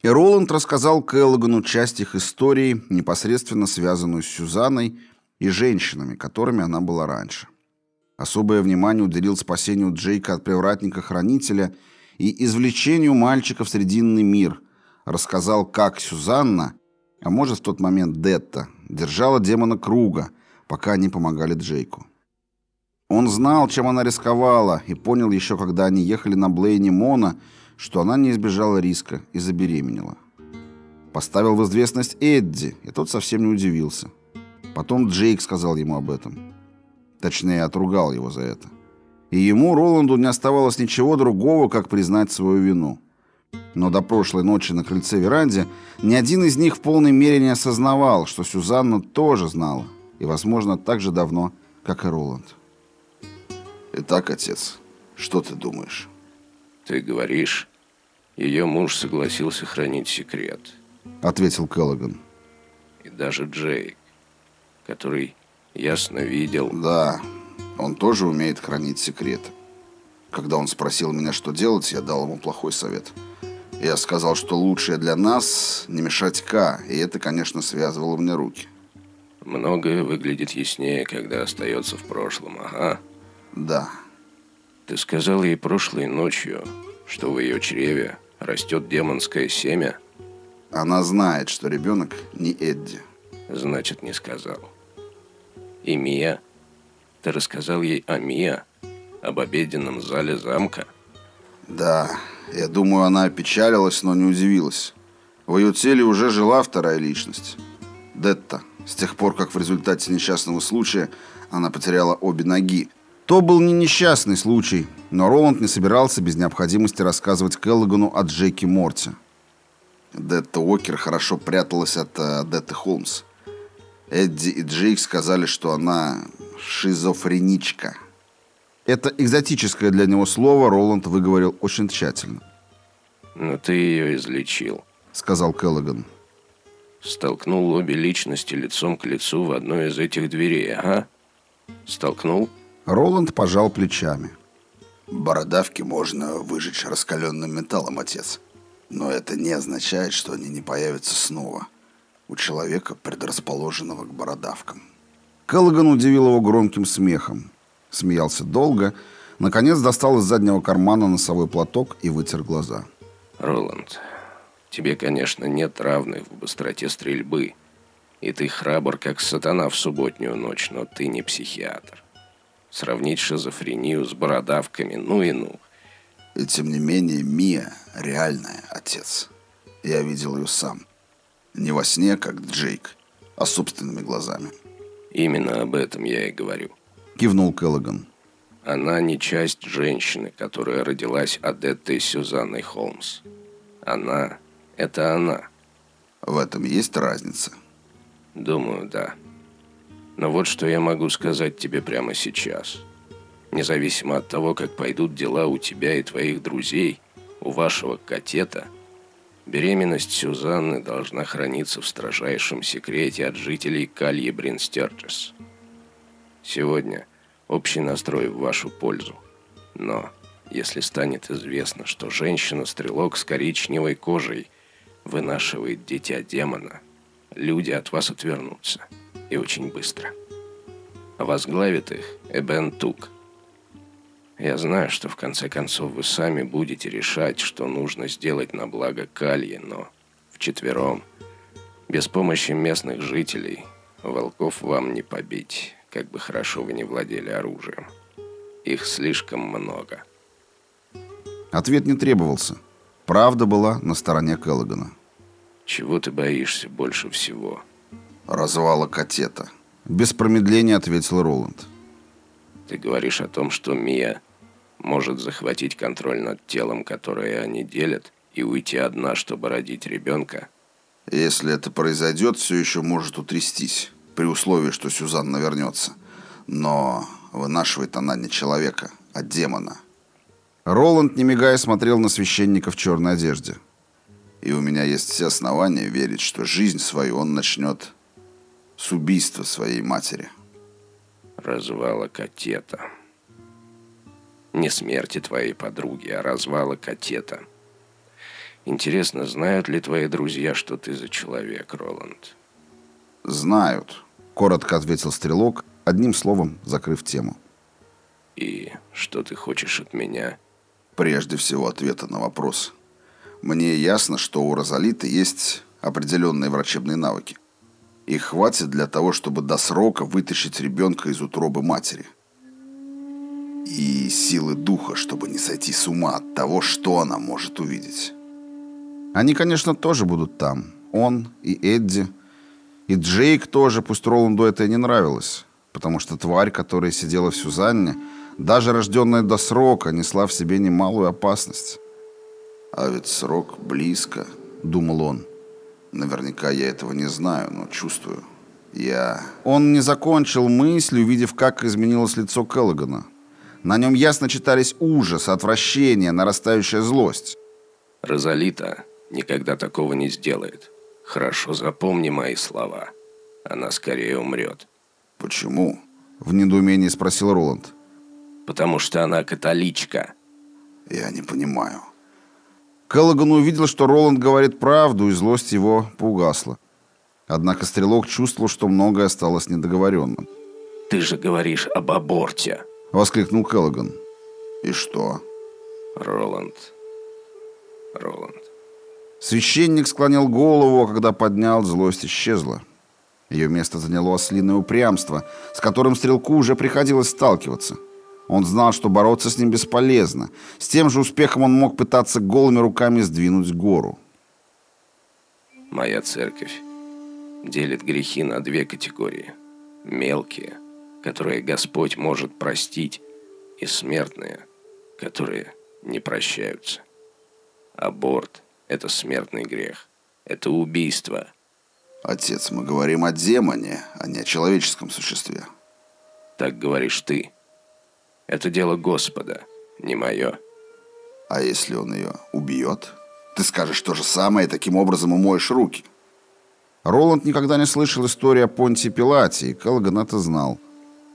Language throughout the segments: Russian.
И Роланд рассказал Келлогану часть их истории, непосредственно связанную с Сюзанной и женщинами, которыми она была раньше. Особое внимание уделил спасению Джейка от привратника-хранителя и извлечению мальчика в Срединный мир, рассказал, как Сюзанна, а может в тот момент Детта, держала демона Круга, пока они помогали Джейку. Он знал, чем она рисковала, и понял еще, когда они ехали на Блейне Мона, что она не избежала риска и забеременела. Поставил в известность Эдди, и тот совсем не удивился. Потом Джейк сказал ему об этом. Точнее, отругал его за это. И ему, Роланду, не оставалось ничего другого, как признать свою вину. Но до прошлой ночи на крыльце веранде ни один из них в полной мере не осознавал, что Сюзанна тоже знала, и, возможно, так же давно, как и Роланд. «Итак, отец, что ты думаешь?» «Ты говоришь, ее муж согласился хранить секрет», — ответил Келлоган. «И даже Джейк, который ясно видел...» «Да, он тоже умеет хранить секреты. Когда он спросил меня, что делать, я дал ему плохой совет. Я сказал, что лучшее для нас не мешать К, и это, конечно, связывало мне руки». «Многое выглядит яснее, когда остается в прошлом, ага». «Да». Ты сказал ей прошлой ночью, что в ее чреве растет демонское семя? Она знает, что ребенок не Эдди. Значит, не сказал. И Мия? Ты рассказал ей о Мия? Об обеденном зале замка? Да, я думаю, она опечалилась, но не удивилась. В ее теле уже жила вторая личность. Детта, с тех пор, как в результате несчастного случая она потеряла обе ноги, то был не несчастный случай, но Роланд не собирался без необходимости рассказывать Келлогану о Джеки Морте. Детта Уокер хорошо пряталась от uh, Детты Холмс. Эдди и Джейк сказали, что она шизофреничка. Это экзотическое для него слово Роланд выговорил очень тщательно. «Но ты ее излечил», — сказал Келлоган. «Столкнул обе личности лицом к лицу в одной из этих дверей, ага? Столкнул?» Роланд пожал плечами. «Бородавки можно выжечь раскаленным металлом, отец. Но это не означает, что они не появятся снова. У человека, предрасположенного к бородавкам». Келлоган удивил его громким смехом. Смеялся долго, наконец достал из заднего кармана носовой платок и вытер глаза. «Роланд, тебе, конечно, нет равных в быстроте стрельбы. И ты храбр, как сатана в субботнюю ночь, но ты не психиатр. Сравнить шизофрению с бородавками, ну и ну. И тем не менее, Мия реальная, отец. Я видел ее сам. Не во сне, как Джейк, а собственными глазами. Именно об этом я и говорю. Кивнул Келлоган. Она не часть женщины, которая родилась Адеттой Сюзанной Холмс. Она – это она. В этом есть разница? Думаю, да. Но вот что я могу сказать тебе прямо сейчас. Независимо от того, как пойдут дела у тебя и твоих друзей, у вашего котета, беременность Сюзанны должна храниться в строжайшем секрете от жителей Кальи Бринстерджес. Сегодня общий настрой в вашу пользу. Но если станет известно, что женщина-стрелок с коричневой кожей вынашивает дитя демона, люди от вас отвернутся и очень быстро. Возглавит их Эбен Тук. Я знаю, что в конце концов вы сами будете решать, что нужно сделать на благо Кальи, но вчетвером, без помощи местных жителей, волков вам не побить, как бы хорошо вы не владели оружием. Их слишком много. Ответ не требовался. Правда была на стороне Келлогана. Чего ты боишься больше всего? Развала катета. Без промедления ответил Роланд. Ты говоришь о том, что Мия может захватить контроль над телом, которое они делят, и уйти одна, чтобы родить ребенка? Если это произойдет, все еще может утрястись, при условии, что Сюзанна вернется. Но вынашивает она не человека, а демона. Роланд, не мигая, смотрел на священника в черной одежде. И у меня есть все основания верить, что жизнь свою он начнет с убийства своей матери. Развала котета. Не смерти твоей подруги, а развала котета. Интересно, знают ли твои друзья, что ты за человек, Роланд? Знают, коротко ответил стрелок, одним словом закрыв тему. И что ты хочешь от меня? Прежде всего ответа на вопрос. Мне ясно, что у Розалиты есть определенные врачебные навыки. Их хватит для того, чтобы до срока вытащить ребенка из утробы матери. И силы духа, чтобы не сойти с ума от того, что она может увидеть. Они, конечно, тоже будут там. Он и Эдди. И Джейк тоже, пусть Роланду это и не нравилось. Потому что тварь, которая сидела в Сюзанне, даже рожденная до срока, несла в себе немалую опасность. «А ведь срок близко», — думал он. Наверняка я этого не знаю, но чувствую. Я... Он не закончил мысль, увидев, как изменилось лицо Келлогана. На нем ясно читались ужас, отвращение, нарастающая злость. «Розалита никогда такого не сделает. Хорошо запомни мои слова. Она скорее умрет». «Почему?» — в недоумении спросил Роланд. «Потому что она католичка». «Я не понимаю». Келлоган увидел, что Роланд говорит правду, и злость его поугасла. Однако Стрелок чувствовал, что многое осталось недоговоренным. «Ты же говоришь об аборте!» — воскликнул Келлоган. «И что?» «Роланд. Роланд». Священник склонил голову, а когда поднял, злость исчезла. Ее место заняло ослиное упрямство, с которым Стрелку уже приходилось сталкиваться — он знал, что бороться с ним бесполезно. С тем же успехом он мог пытаться голыми руками сдвинуть гору. Моя церковь делит грехи на две категории. Мелкие, которые Господь может простить, и смертные, которые не прощаются. Аборт – это смертный грех. Это убийство. Отец, мы говорим о демоне, а не о человеческом существе. Так говоришь ты. Это дело Господа, не мое. А если он ее убьет? Ты скажешь то же самое и таким образом умоешь руки. Роланд никогда не слышал истории о Понтии Пилате, и Келлоган это знал.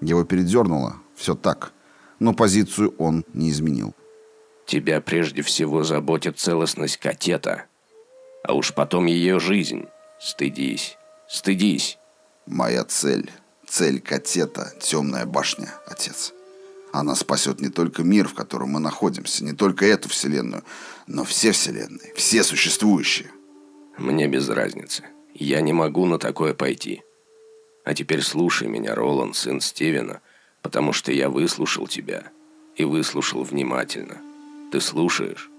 Его передернуло. Все так. Но позицию он не изменил. Тебя прежде всего заботит целостность катета. А уж потом ее жизнь. Стыдись. Стыдись. Моя цель. Цель катета. Темная башня, отец. Она спасет не только мир, в котором мы находимся, не только эту вселенную, но все вселенные, все существующие. Мне без разницы. Я не могу на такое пойти. А теперь слушай меня, Роланд, сын Стивена, потому что я выслушал тебя. И выслушал внимательно. Ты слушаешь?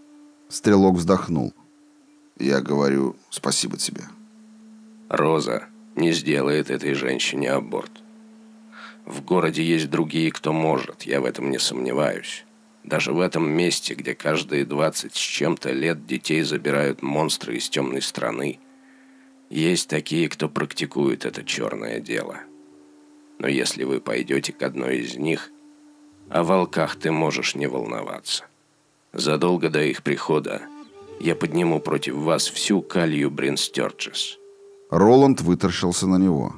Стрелок вздохнул. Я говорю спасибо тебе. Роза не сделает этой женщине аборт. В городе есть другие, кто может, я в этом не сомневаюсь. Даже в этом месте, где каждые двадцать с чем-то лет детей забирают монстры из темной страны, есть такие, кто практикует это черное дело. Но если вы пойдете к одной из них, о волках ты можешь не волноваться. Задолго до их прихода я подниму против вас всю калью Бринстерчес. Роланд выторщился на него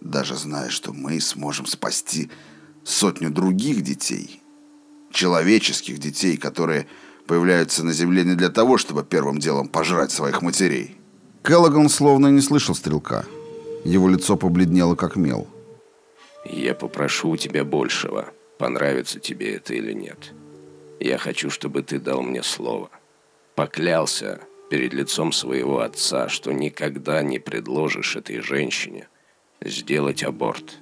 даже зная, что мы сможем спасти сотню других детей, человеческих детей, которые появляются на Земле не для того, чтобы первым делом пожрать своих матерей. Келлоган словно не слышал стрелка. Его лицо побледнело, как мел. «Я попрошу у тебя большего, понравится тебе это или нет. Я хочу, чтобы ты дал мне слово. Поклялся перед лицом своего отца, что никогда не предложишь этой женщине – сделать аборт.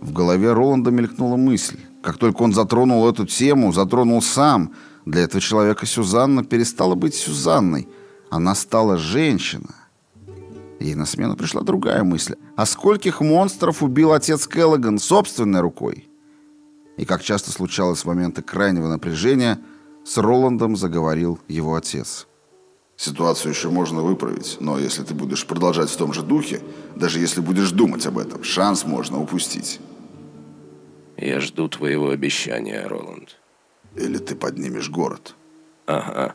В голове Роланда мелькнула мысль. Как только он затронул эту тему, затронул сам, для этого человека Сюзанна перестала быть Сюзанной. Она стала женщина. Ей на смену пришла другая мысль. А скольких монстров убил отец Келлоган собственной рукой? И как часто случалось в моменты крайнего напряжения, с Роландом заговорил его отец. Ситуацию еще можно выправить, но если ты будешь продолжать в том же духе, даже если будешь думать об этом, шанс можно упустить. Я жду твоего обещания, Роланд. Или ты поднимешь город. Ага.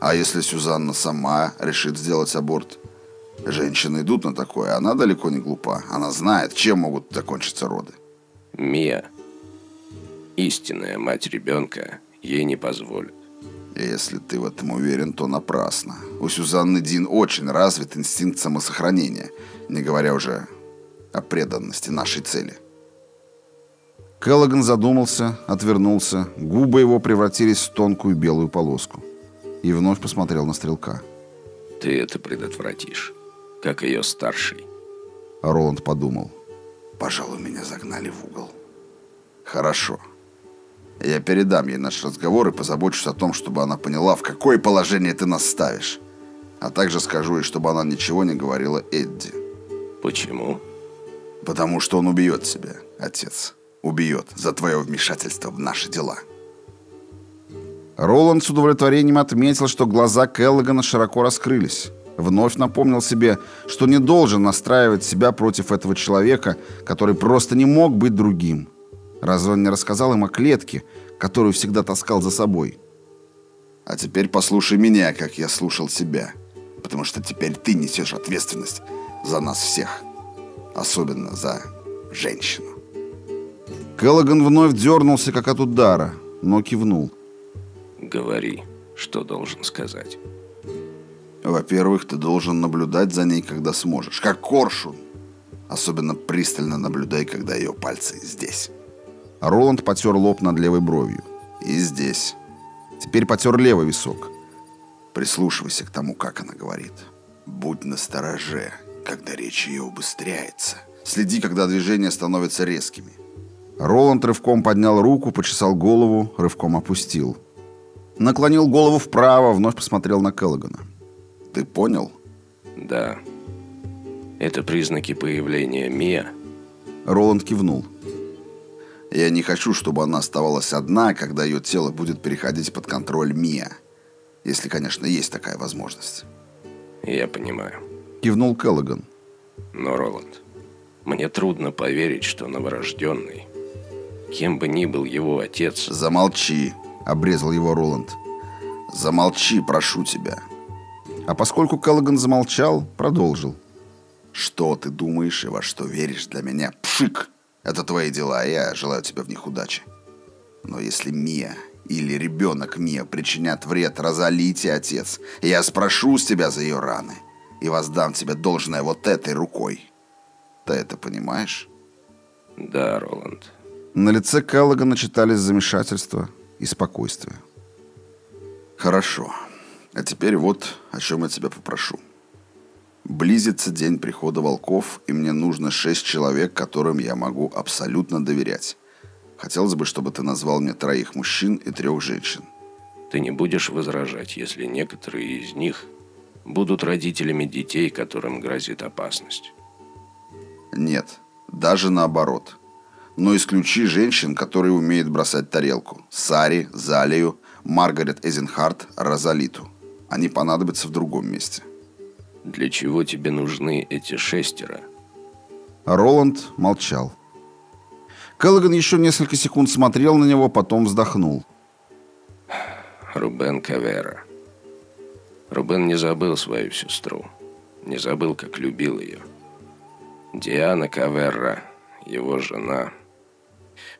А если Сюзанна сама решит сделать аборт? Женщины идут на такое, она далеко не глупа. Она знает, чем могут закончиться роды. Мия, истинная мать ребенка, ей не позволит. Если ты в этом уверен, то напрасно. У Сюзанны Дин очень развит инстинкт самосохранения, не говоря уже о преданности нашей цели. Келлоган задумался, отвернулся, губы его превратились в тонкую белую полоску. И вновь посмотрел на стрелка. «Ты это предотвратишь, как ее старший». Роланд подумал. «Пожалуй, меня загнали в угол». «Хорошо. Я передам ей наш разговор и позабочусь о том, чтобы она поняла, в какое положение ты нас ставишь. А также скажу ей, чтобы она ничего не говорила Эдди». «Почему?» «Потому что он убьет себя, отец» убьет за твое вмешательство в наши дела». Роланд с удовлетворением отметил, что глаза Келлогана широко раскрылись. Вновь напомнил себе, что не должен настраивать себя против этого человека, который просто не мог быть другим. Разве он не рассказал им о клетке, которую всегда таскал за собой? «А теперь послушай меня, как я слушал себя, потому что теперь ты несешь ответственность за нас всех, особенно за женщину». Келлоган вновь дернулся, как от удара, но кивнул. «Говори, что должен сказать». «Во-первых, ты должен наблюдать за ней, когда сможешь, как коршун. Особенно пристально наблюдай, когда ее пальцы здесь». Роланд потер лоб над левой бровью. «И здесь». Теперь потер левый висок. Прислушивайся к тому, как она говорит. Будь настороже, когда речь ее убыстряется. Следи, когда движения становятся резкими. Роланд рывком поднял руку, почесал голову, рывком опустил. Наклонил голову вправо, вновь посмотрел на Келлогана. «Ты понял?» «Да. Это признаки появления Мия?» Роланд кивнул. «Я не хочу, чтобы она оставалась одна, когда ее тело будет переходить под контроль Мия. Если, конечно, есть такая возможность». «Я понимаю». Кивнул Келлоган. «Но, Роланд, мне трудно поверить, что новорожденный Кем бы ни был его отец... «Замолчи!» — обрезал его Роланд. «Замолчи, прошу тебя!» А поскольку Келлоган замолчал, продолжил. «Что ты думаешь и во что веришь для меня? Пшик! Это твои дела, я желаю тебе в них удачи. Но если Мия или ребенок Мия причинят вред Розалите, отец, я спрошу с тебя за ее раны и воздам тебе должное вот этой рукой. Ты это понимаешь?» «Да, Роланд, на лице Келлогана читались замешательство и спокойствие. «Хорошо. А теперь вот о чем я тебя попрошу. Близится день прихода волков, и мне нужно шесть человек, которым я могу абсолютно доверять. Хотелось бы, чтобы ты назвал мне троих мужчин и трех женщин». «Ты не будешь возражать, если некоторые из них будут родителями детей, которым грозит опасность?» «Нет, даже наоборот» но исключи женщин, которые умеют бросать тарелку. Сари, Залию, Маргарет Эзенхарт, Розалиту. Они понадобятся в другом месте. Для чего тебе нужны эти шестеро? Роланд молчал. Келлоган еще несколько секунд смотрел на него, потом вздохнул. Рубен Кавера. Рубен не забыл свою сестру. Не забыл, как любил ее. Диана Каверра, его жена,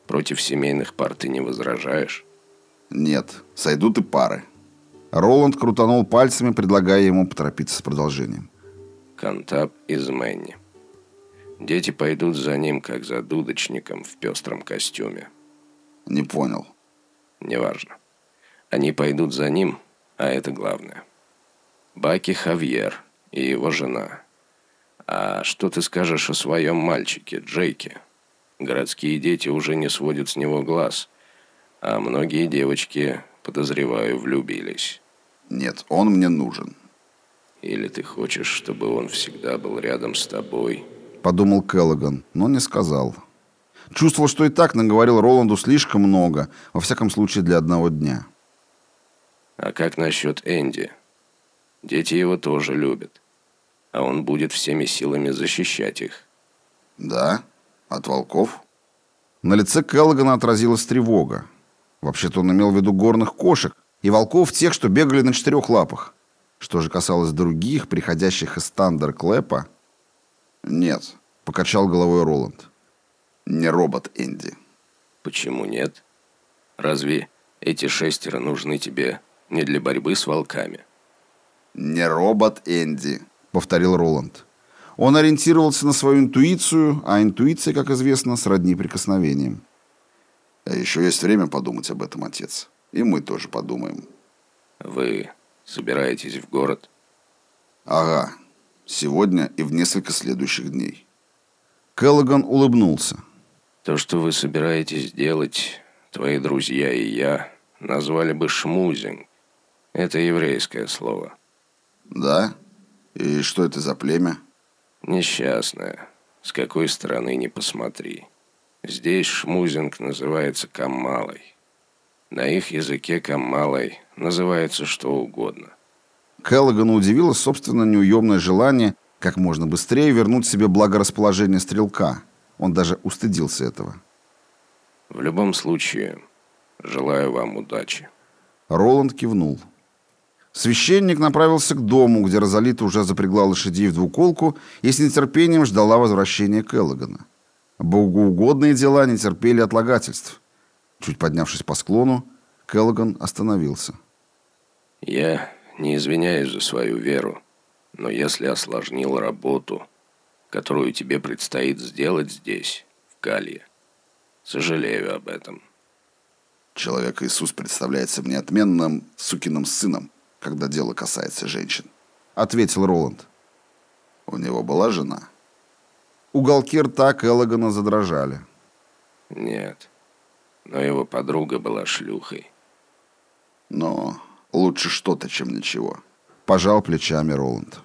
Против семейных пар ты не возражаешь? Нет, сойдут и пары. Роланд крутанул пальцами, предлагая ему поторопиться с продолжением. Кантап из Мэнни. Дети пойдут за ним, как за дудочником в пестром костюме. Не понял. Неважно. Они пойдут за ним, а это главное. Баки Хавьер и его жена. А что ты скажешь о своем мальчике, Джейке? Городские дети уже не сводят с него глаз, а многие девочки, подозреваю, влюбились. Нет, он мне нужен. Или ты хочешь, чтобы он всегда был рядом с тобой? Подумал Келлоган, но не сказал. Чувствовал, что и так наговорил Роланду слишком много, во всяком случае для одного дня. А как насчет Энди? Дети его тоже любят. А он будет всеми силами защищать их. Да? От волков? На лице Келлогана отразилась тревога. Вообще-то он имел в виду горных кошек и волков тех, что бегали на четырех лапах. Что же касалось других, приходящих из Тандер-Клэпа... «Нет», — покачал головой Роланд. «Не робот Энди». «Почему нет? Разве эти шестеро нужны тебе не для борьбы с волками. «Не робот Энди», — повторил Роланд. Он ориентировался на свою интуицию, а интуиция, как известно, сродни прикосновениям. «А еще есть время подумать об этом, отец. И мы тоже подумаем». «Вы собираетесь в город?» «Ага. Сегодня и в несколько следующих дней». Келлоган улыбнулся. «То, что вы собираетесь делать, твои друзья и я, назвали бы шмузинг. Это еврейское слово». «Да? И что это за племя?» «Несчастное. С какой стороны не посмотри. Здесь шмузинг называется каммалой. На их языке каммалой называется что угодно». Келлогану удивило собственно неуемное желание как можно быстрее вернуть себе благорасположение стрелка. Он даже устыдился этого. «В любом случае, желаю вам удачи». Роланд кивнул. Священник направился к дому, где Розалита уже запрягла лошадей в двуколку и с нетерпением ждала возвращения Келлогана. Богоугодные дела не терпели отлагательств. Чуть поднявшись по склону, Келлоган остановился. «Я не извиняюсь за свою веру, но если осложнил работу, которую тебе предстоит сделать здесь, в Калье, сожалею об этом». Человек Иисус представляется мне отменным сукиным сыном, когда дело касается женщин», — ответил Роланд. «У него была жена?» Уголки рта Келлогана задрожали. «Нет, но его подруга была шлюхой». «Но лучше что-то, чем ничего», — пожал плечами Роланд.